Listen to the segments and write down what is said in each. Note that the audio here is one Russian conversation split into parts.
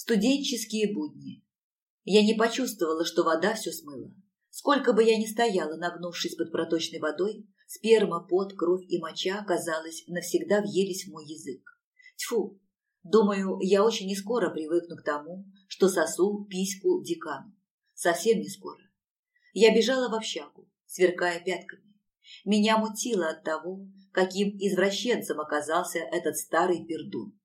Студенческие будни. Я не почувствовала, что вода все смыла. Сколько бы я ни стояла, нагнувшись под проточной водой, сперма, пот, кровь и моча, казалось, навсегда въелись в мой язык. Тьфу! Думаю, я очень не скоро привыкну к тому, что сосу письку декану. Совсем не скоро. Я бежала в общагу, сверкая пятками. Меня мутило от того, каким извращенцем оказался этот старый пердун.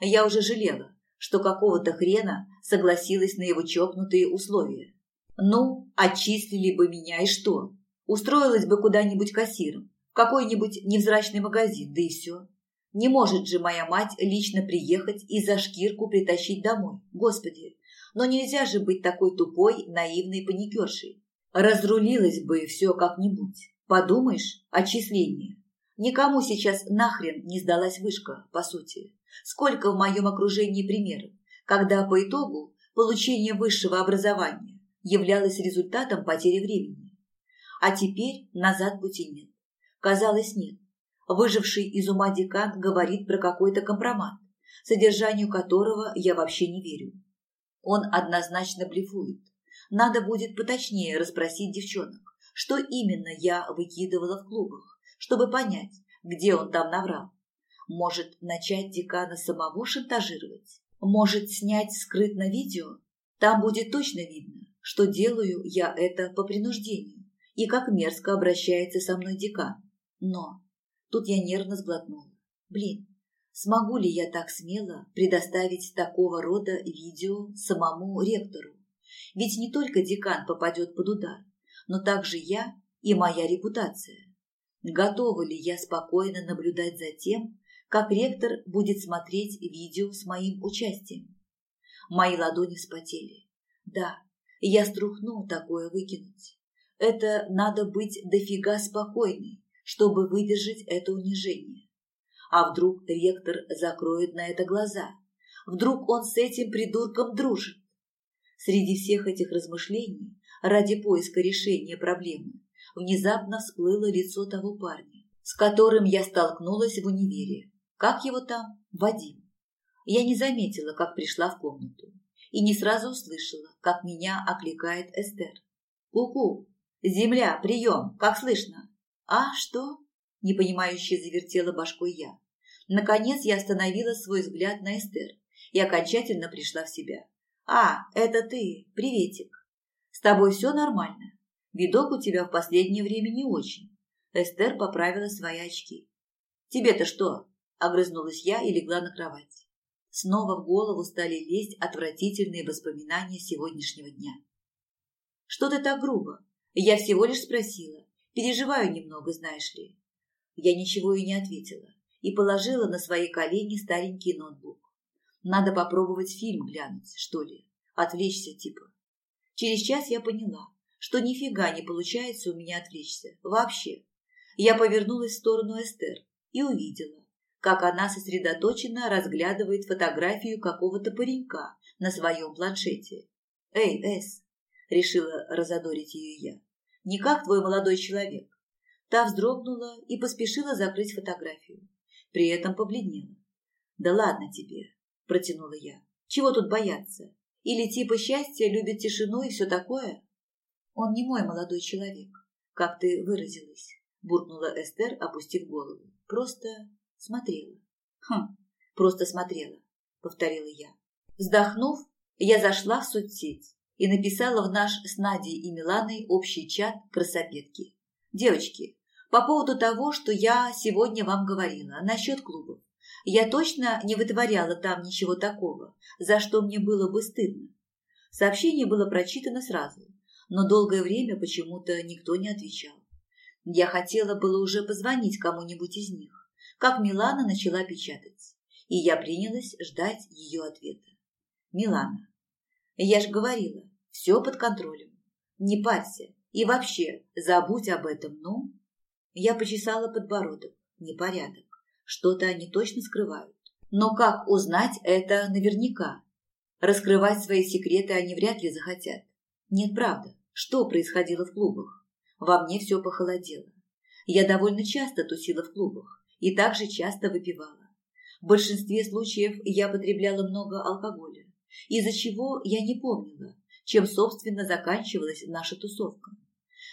Я уже жалела, что какого-то хрена согласилась на его чокнутые условия. Ну, отчислили бы меня и что? Устроилась бы куда-нибудь кассиром, в какой-нибудь невзрачный магазин, да и все. Не может же моя мать лично приехать и за шкирку притащить домой. Господи, но нельзя же быть такой тупой, наивной паникершей. Разрулилось бы все как-нибудь. Подумаешь, отчисление. Никому сейчас нахрен не сдалась вышка, по сути. Сколько в моем окружении примеров, когда по итогу получение высшего образования являлось результатом потери времени. А теперь назад пути нет. Казалось, нет. Выживший из ума декан говорит про какой-то компромат, содержанию которого я вообще не верю. Он однозначно блефует. Надо будет поточнее расспросить девчонок, что именно я выкидывала в клубах, чтобы понять, где он там наврал. Может, начать декана самого шантажировать? Может, снять скрытно видео? Там будет точно видно, что делаю я это по принуждению и как мерзко обращается со мной декан. Но тут я нервно сглотнула. Блин, смогу ли я так смело предоставить такого рода видео самому ректору? Ведь не только декан попадет под удар, но также я и моя репутация. Готова ли я спокойно наблюдать за тем, как ректор будет смотреть видео с моим участием. Мои ладони вспотели. Да, я струхну такое выкинуть. Это надо быть дофига спокойной, чтобы выдержать это унижение. А вдруг ректор закроет на это глаза? Вдруг он с этим придурком дружит? Среди всех этих размышлений, ради поиска решения проблемы, внезапно всплыло лицо того парня, с которым я столкнулась в универе. Как его там? Вадим. Я не заметила, как пришла в комнату, и не сразу услышала, как меня окликает Эстер. «Ку-ку! Земля, прием! Как слышно?» «А, что?» – непонимающе завертела башкой я. Наконец я остановила свой взгляд на Эстер и окончательно пришла в себя. «А, это ты! Приветик! С тобой все нормально? Видок у тебя в последнее время не очень». Эстер поправила свои очки. «Тебе-то что?» Огрызнулась я и легла на кровать. Снова в голову стали лезть отвратительные воспоминания сегодняшнего дня. «Что ты так грубо? Я всего лишь спросила. Переживаю немного, знаешь ли». Я ничего и не ответила и положила на свои колени старенький ноутбук. Надо попробовать фильм глянуть, что ли, отвлечься типа. Через час я поняла, что нифига не получается у меня отвлечься. Вообще. Я повернулась в сторону Эстер и увидела, как она сосредоточенно разглядывает фотографию какого-то паренька на своем планшете. «Эй, Эс!» – решила разодорить ее я. «Не как твой молодой человек». Та вздрогнула и поспешила закрыть фотографию. При этом побледнела. «Да ладно тебе», – протянула я. «Чего тут бояться? Или типа счастья любит тишину и все такое?» «Он не мой молодой человек, как ты выразилась», – буркнула Эстер, опустив голову. «Просто Смотрела. Хм, просто смотрела, повторила я. Вздохнув, я зашла в соцсеть и написала в наш с Надей и Миланой общий чат красопетки. Девочки, по поводу того, что я сегодня вам говорила насчет клубов. Я точно не вытворяла там ничего такого, за что мне было бы стыдно. Сообщение было прочитано сразу, но долгое время почему-то никто не отвечал. Я хотела было уже позвонить кому-нибудь из них, как Милана начала печатать, и я принялась ждать ее ответа. Милана. Я же говорила, все под контролем. Не парься и вообще забудь об этом, ну. Я почесала подбородок. Непорядок. Что-то они точно скрывают. Но как узнать это наверняка? Раскрывать свои секреты они вряд ли захотят. Нет, правда. Что происходило в клубах? Во мне все похолодело. Я довольно часто тусила в клубах и также часто выпивала. В большинстве случаев я потребляла много алкоголя, из-за чего я не помнила, чем, собственно, заканчивалась наша тусовка.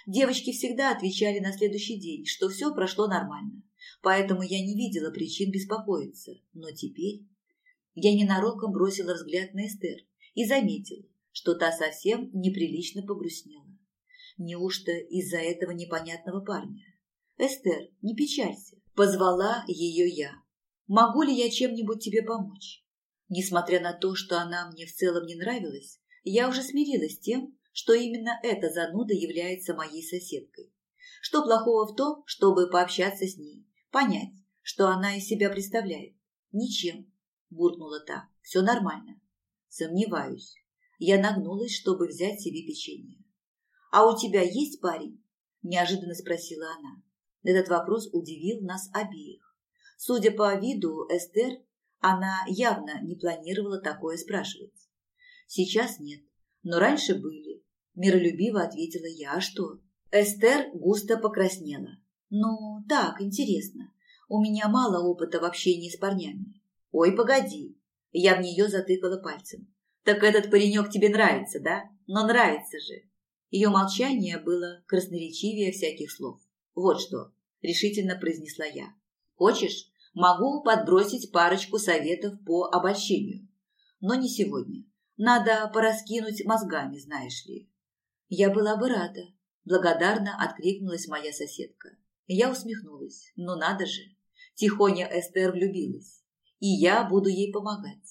Девочки всегда отвечали на следующий день, что все прошло нормально, поэтому я не видела причин беспокоиться. Но теперь я ненароком бросила взгляд на Эстер и заметила, что та совсем неприлично погрустнела. Неужто из-за этого непонятного парня? «Эстер, не печалься», – позвала ее я. «Могу ли я чем-нибудь тебе помочь?» Несмотря на то, что она мне в целом не нравилась, я уже смирилась с тем, что именно эта зануда является моей соседкой. Что плохого в том, чтобы пообщаться с ней, понять, что она из себя представляет? Ничем, буркнула та. Все нормально. Сомневаюсь. Я нагнулась, чтобы взять себе печенье. «А у тебя есть парень?» – неожиданно спросила она. Этот вопрос удивил нас обеих. Судя по виду Эстер, она явно не планировала такое спрашивать. «Сейчас нет, но раньше были», – миролюбиво ответила я. «А что?» Эстер густо покраснела. «Ну, так, интересно. У меня мало опыта в общении с парнями». «Ой, погоди!» Я в нее затыкала пальцем. «Так этот паренек тебе нравится, да? Но нравится же!» Ее молчание было красноречивее всяких слов. «Вот что», – решительно произнесла я. «Хочешь, могу подбросить парочку советов по обольщению. Но не сегодня. Надо пораскинуть мозгами, знаешь ли». «Я была бы рада», – благодарно откликнулась моя соседка. Я усмехнулась. «Ну надо же!» Тихоня Эстер влюбилась. И я буду ей помогать.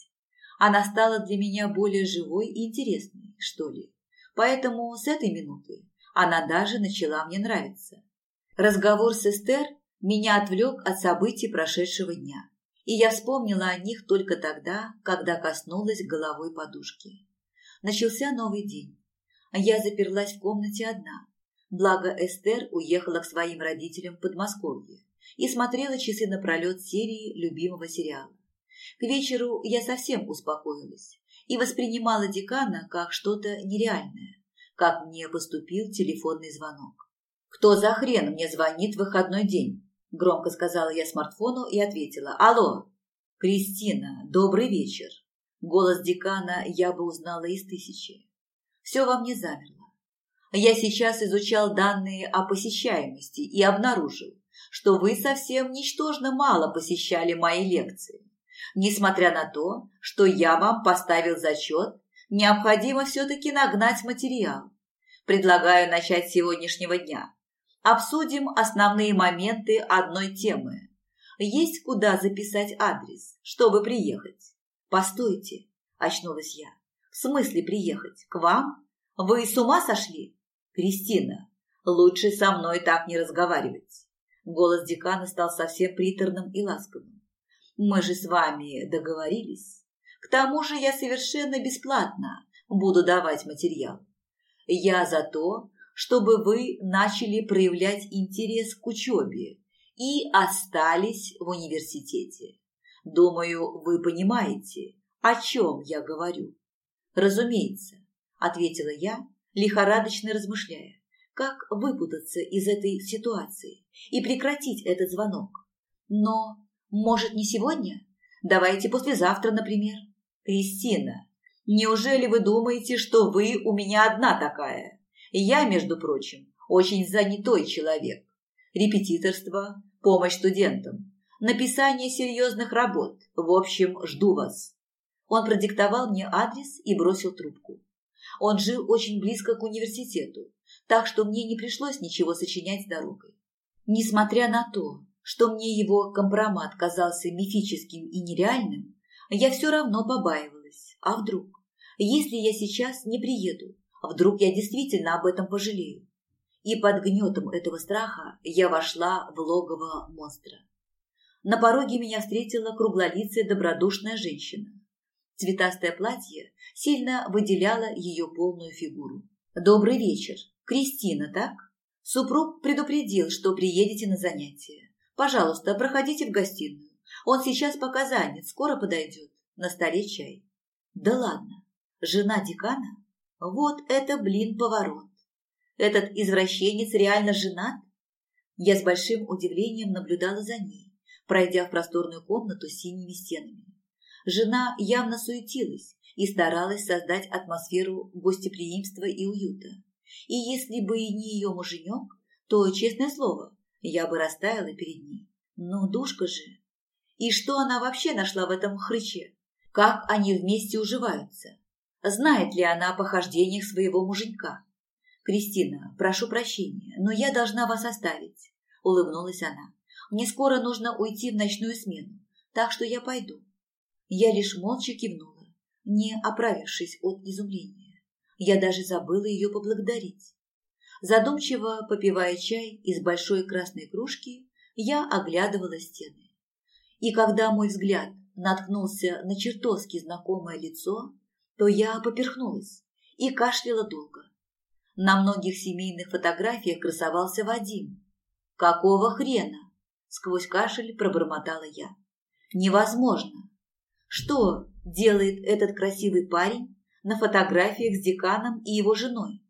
Она стала для меня более живой и интересной, что ли. Поэтому с этой минуты она даже начала мне нравиться. Разговор с Эстер меня отвлек от событий прошедшего дня, и я вспомнила о них только тогда, когда коснулась головой подушки. Начался новый день. Я заперлась в комнате одна, благо Эстер уехала к своим родителям в Подмосковье и смотрела часы напролет серии любимого сериала. К вечеру я совсем успокоилась и воспринимала декана как что-то нереальное, как мне поступил телефонный звонок. «Кто за хрен мне звонит в выходной день?» – громко сказала я смартфону и ответила. «Алло!» «Кристина, добрый вечер!» Голос декана я бы узнала из тысячи. Все во мне замерло. Я сейчас изучал данные о посещаемости и обнаружил, что вы совсем ничтожно мало посещали мои лекции. Несмотря на то, что я вам поставил зачет, необходимо все-таки нагнать материал. Предлагаю начать с сегодняшнего дня. Обсудим основные моменты одной темы. Есть куда записать адрес, чтобы приехать? Постойте, очнулась я. В смысле приехать? К вам? Вы с ума сошли? Кристина, лучше со мной так не разговаривать. Голос декана стал совсем приторным и ласковым. Мы же с вами договорились. К тому же я совершенно бесплатно буду давать материал. Я за то, чтобы вы начали проявлять интерес к учебе и остались в университете. Думаю, вы понимаете, о чем я говорю. Разумеется, ответила я, лихорадочно размышляя, как выпутаться из этой ситуации и прекратить этот звонок. Но может, не сегодня? Давайте послезавтра, например. Кристина, неужели вы думаете, что вы у меня одна такая? Я, между прочим, очень занятой человек. Репетиторство, помощь студентам, написание серьезных работ. В общем, жду вас. Он продиктовал мне адрес и бросил трубку. Он жил очень близко к университету, так что мне не пришлось ничего сочинять с дорогой. Несмотря на то, что мне его компромат казался мифическим и нереальным, я все равно побаивалась. А вдруг? Если я сейчас не приеду, вдруг я действительно об этом пожалею? И под гнетом этого страха я вошла в логово монстра. На пороге меня встретила круглолицая добродушная женщина. Цветастое платье сильно выделяло ее полную фигуру. «Добрый вечер. Кристина, так?» Супруг предупредил, что приедете на занятия. Пожалуйста, проходите в гостиную. Он сейчас пока занят, скоро подойдет. На столе чай. Да ладно. Жена декана? Вот это, блин, поворот. Этот извращенец реально женат? Я с большим удивлением наблюдала за ней, пройдя в просторную комнату с синими стенами. Жена явно суетилась и старалась создать атмосферу гостеприимства и уюта. И если бы и не ее муженек, то, честное слово, я бы растаяла перед ней. Ну, душка же. И что она вообще нашла в этом хрыче? Как они вместе уживаются? Знает ли она о похождениях своего муженька? «Кристина, прошу прощения, но я должна вас оставить», – улыбнулась она. «Мне скоро нужно уйти в ночную смену, так что я пойду». Я лишь молча кивнула, не оправившись от изумления. Я даже забыла ее поблагодарить. Задумчиво попивая чай из большой красной кружки, я оглядывала стены. И когда мой взгляд наткнулся на чертовски знакомое лицо, то я поперхнулась и кашляла долго. На многих семейных фотографиях красовался Вадим. «Какого хрена?» – сквозь кашель пробормотала я. «Невозможно. Что делает этот красивый парень на фотографиях с деканом и его женой?»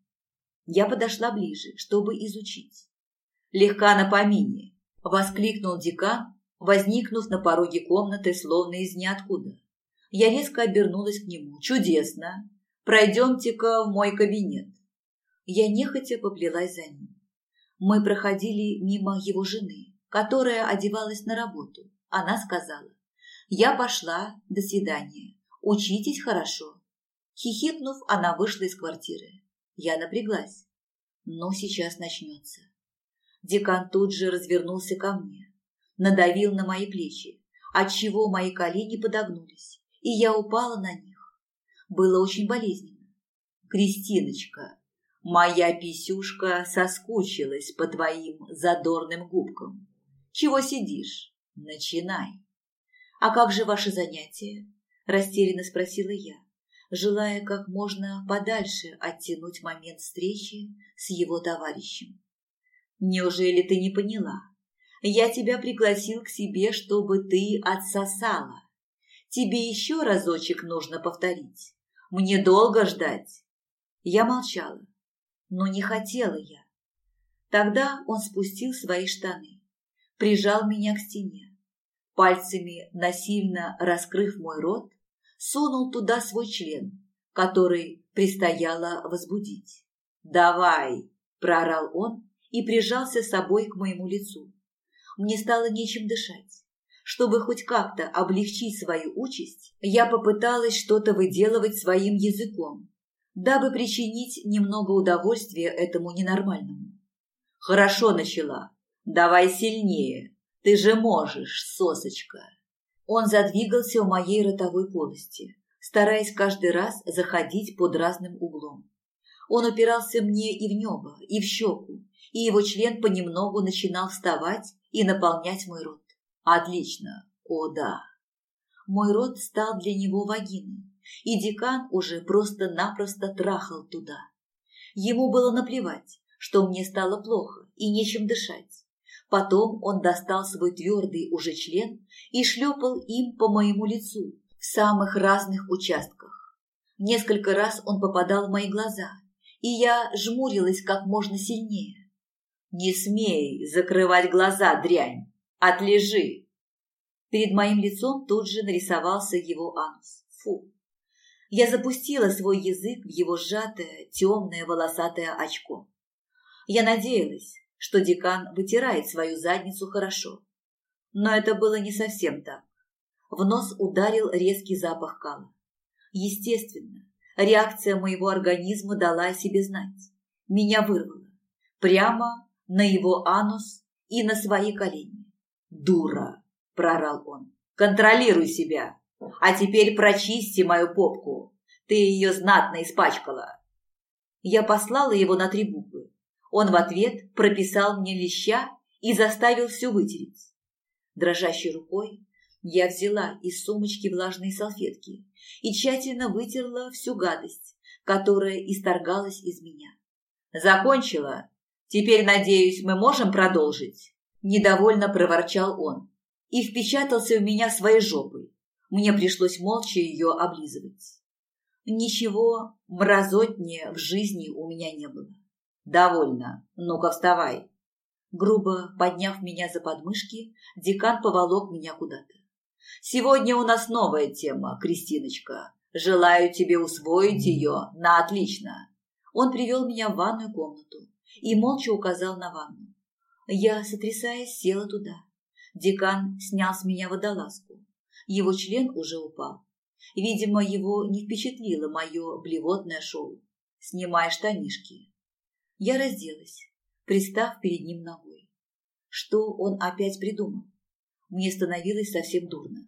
Я подошла ближе, чтобы изучить. «Легка на помине!» – воскликнул декан, возникнув на пороге комнаты, словно из ниоткуда. Я резко обернулась к нему. «Чудесно! Пройдемте-ка в мой кабинет». Я нехотя поплелась за ним. Мы проходили мимо его жены, которая одевалась на работу. Она сказала, «Я пошла, до свидания, учитесь хорошо». Хихикнув, она вышла из квартиры. Я напряглась. Но сейчас начнется. Декан тут же развернулся ко мне, надавил на мои плечи, отчего мои колени подогнулись, и я упала на них. Было очень болезненно. «Кристиночка, моя писюшка соскучилась по твоим задорным губкам. Чего сидишь? Начинай!» «А как же ваши занятия?» – растерянно спросила я желая как можно подальше оттянуть момент встречи с его товарищем. «Неужели ты не поняла? Я тебя пригласил к себе, чтобы ты отсосала. Тебе еще разочек нужно повторить. Мне долго ждать?» Я молчала, но не хотела я. Тогда он спустил свои штаны, прижал меня к стене, пальцами насильно раскрыв мой рот, сунул туда свой член, который предстояло возбудить. «Давай!» – проорал он и прижался собой к моему лицу. Мне стало нечем дышать. Чтобы хоть как-то облегчить свою участь, я попыталась что-то выделывать своим языком, дабы причинить немного удовольствия этому ненормальному. «Хорошо начала. Давай сильнее. Ты же можешь, сосочка!» Он задвигался у моей ротовой полости, стараясь каждый раз заходить под разным углом. Он упирался мне и в небо, и в щеку, и его член понемногу начинал вставать и наполнять мой рот. Отлично, о да. Мой рот стал для него вагиной, и декан уже просто-напросто трахал туда. Ему было наплевать, что мне стало плохо и нечем дышать. Потом он достал свой твердый уже член и шлепал им по моему лицу в самых разных участках. Несколько раз он попадал в мои глаза, и я жмурилась как можно сильнее. «Не смей закрывать глаза, дрянь! Отлежи!» Перед моим лицом тут же нарисовался его анус. Фу! Я запустила свой язык в его сжатое, темное, волосатое очко. Я надеялась, что декан вытирает свою задницу хорошо. Но это было не совсем так. В нос ударил резкий запах кала. Естественно, реакция моего организма дала о себе знать. Меня вырвало. Прямо на его анус и на свои колени. «Дура!» – прорал он. «Контролируй себя! А теперь прочисти мою попку! Ты ее знатно испачкала!» Я послала его на три буквы он в ответ прописал мне леща и заставил все вытереть. Дрожащей рукой я взяла из сумочки влажные салфетки и тщательно вытерла всю гадость, которая исторгалась из меня. «Закончила? Теперь, надеюсь, мы можем продолжить?» Недовольно проворчал он и впечатался в меня своей жопой. Мне пришлось молча ее облизывать. Ничего мразотнее в жизни у меня не было. «Довольно. Ну-ка, вставай!» Грубо подняв меня за подмышки, декан поволок меня куда-то. «Сегодня у нас новая тема, Кристиночка. Желаю тебе усвоить ее на отлично. Он привел меня в ванную комнату и молча указал на ванну. Я, сотрясаясь, села туда. Декан снял с меня водолазку. Его член уже упал. Видимо, его не впечатлило мое блевотное шоу. «Снимай штанишки». Я разделась, пристав перед ним ногой. Что он опять придумал? Мне становилось совсем дурно.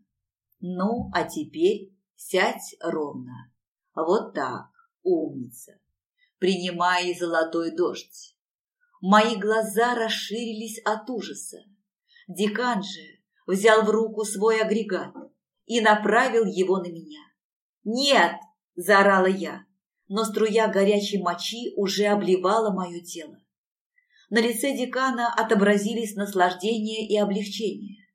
«Ну, а теперь сядь ровно. Вот так, умница. Принимай золотой дождь». Мои глаза расширились от ужаса. Декан же взял в руку свой агрегат и направил его на меня. «Нет!» – заорала я, но струя горячей мочи уже обливала мое тело. На лице декана отобразились наслаждение и облегчение.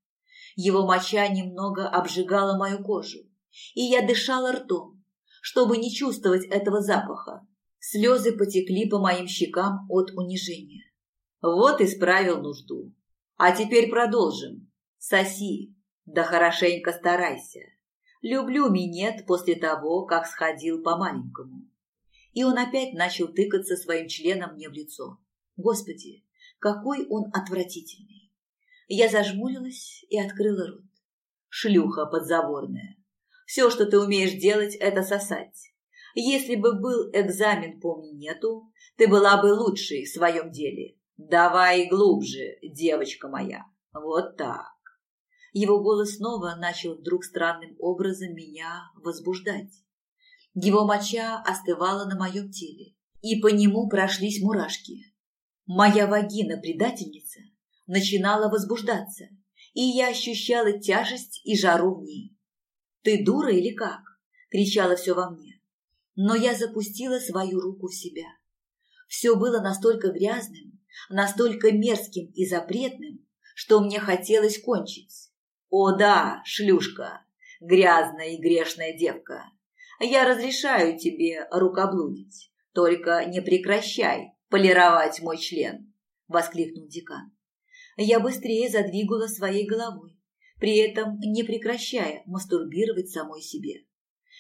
Его моча немного обжигала мою кожу, и я дышала ртом, чтобы не чувствовать этого запаха. Слезы потекли по моим щекам от унижения. Вот и справил нужду. А теперь продолжим. Соси, да хорошенько старайся. Люблю минет после того, как сходил по-маленькому. И он опять начал тыкаться своим членом мне в лицо. Господи, какой он отвратительный. Я зажмурилась и открыла рот. Шлюха подзаборная. Все, что ты умеешь делать, это сосать. Если бы был экзамен по минету, ты была бы лучшей в своем деле. Давай глубже, девочка моя. Вот так. Его голос снова начал вдруг странным образом меня возбуждать. Его моча остывала на моем теле, и по нему прошлись мурашки. Моя вагина-предательница начинала возбуждаться, и я ощущала тяжесть и жару в ней. «Ты дура или как?» – кричало все во мне. Но я запустила свою руку в себя. Все было настолько грязным, настолько мерзким и запретным, что мне хотелось кончить. О да, шлюшка, грязная и грешная девка, я разрешаю тебе рукоблудить, только не прекращай полировать мой член, воскликнул декан. Я быстрее задвигала своей головой, при этом не прекращая мастурбировать самой себе.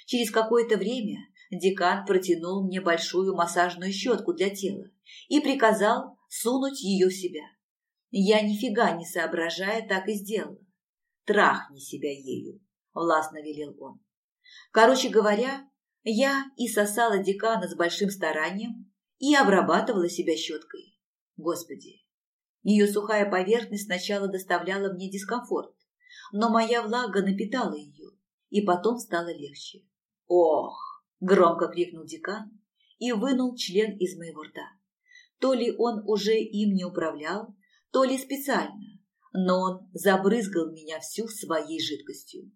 Через какое-то время декан протянул мне большую массажную щетку для тела и приказал сунуть ее в себя. Я нифига не соображая так и сделала. Трахни себя ею, властно велел он. Короче говоря, я и сосала декана с большим старанием и обрабатывала себя щеткой. Господи, ее сухая поверхность сначала доставляла мне дискомфорт, но моя влага напитала ее, и потом стало легче. «Ох!» – громко крикнул декан и вынул член из моего рта. То ли он уже им не управлял, то ли специально, но он забрызгал меня всю своей жидкостью.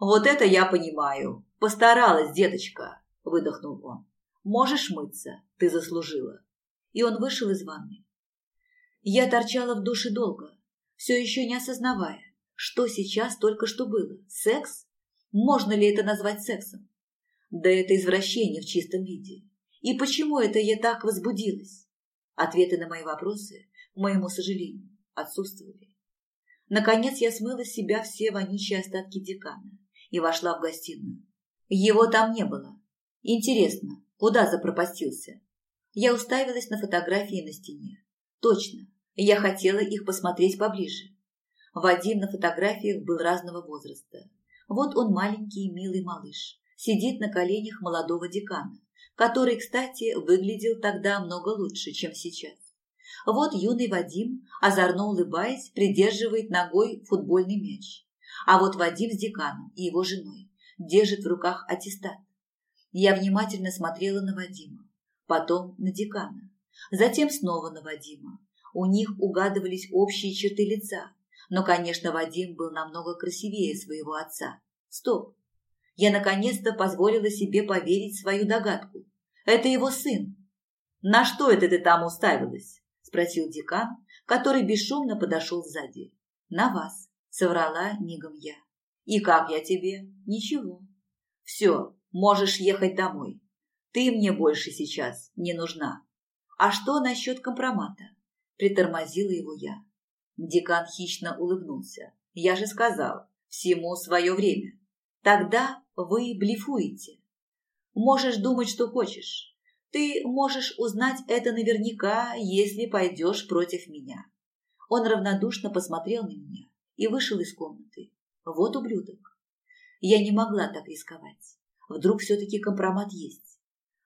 «Вот это я понимаю. Постаралась, деточка», – выдохнул он. «Можешь мыться, ты заслужила». И он вышел из ванны. Я торчала в душе долго, все еще не осознавая, что сейчас только что было. Секс? Можно ли это назвать сексом? Да это извращение в чистом виде. И почему это я так возбудилась? Ответы на мои вопросы, к моему сожалению, отсутствовали. Наконец я смыла с себя все вонючие остатки декана и вошла в гостиную. Его там не было. Интересно, куда запропастился? Я уставилась на фотографии на стене. Точно, я хотела их посмотреть поближе. Вадим на фотографиях был разного возраста. Вот он маленький милый малыш, сидит на коленях молодого декана который, кстати, выглядел тогда много лучше, чем сейчас. Вот юный Вадим, озорно улыбаясь, придерживает ногой футбольный мяч. А вот Вадим с деканом и его женой держит в руках аттестат. Я внимательно смотрела на Вадима, потом на декана, затем снова на Вадима. У них угадывались общие черты лица, но, конечно, Вадим был намного красивее своего отца. Стоп! Я наконец-то позволила себе поверить свою догадку. Это его сын. «На что это ты там уставилась?» – спросил декан, который бесшумно подошел сзади. «На вас», – соврала мигом я. «И как я тебе?» «Ничего». «Все, можешь ехать домой. Ты мне больше сейчас не нужна». «А что насчет компромата?» – притормозила его я. Декан хищно улыбнулся. «Я же сказал, всему свое время. Тогда вы блефуете. Можешь думать, что хочешь. Ты можешь узнать это наверняка, если пойдешь против меня. Он равнодушно посмотрел на меня и вышел из комнаты. Вот ублюдок. Я не могла так рисковать. Вдруг все-таки компромат есть.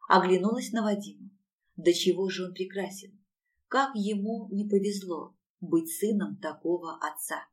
Оглянулась на Вадима. До чего же он прекрасен. Как ему не повезло быть сыном такого отца.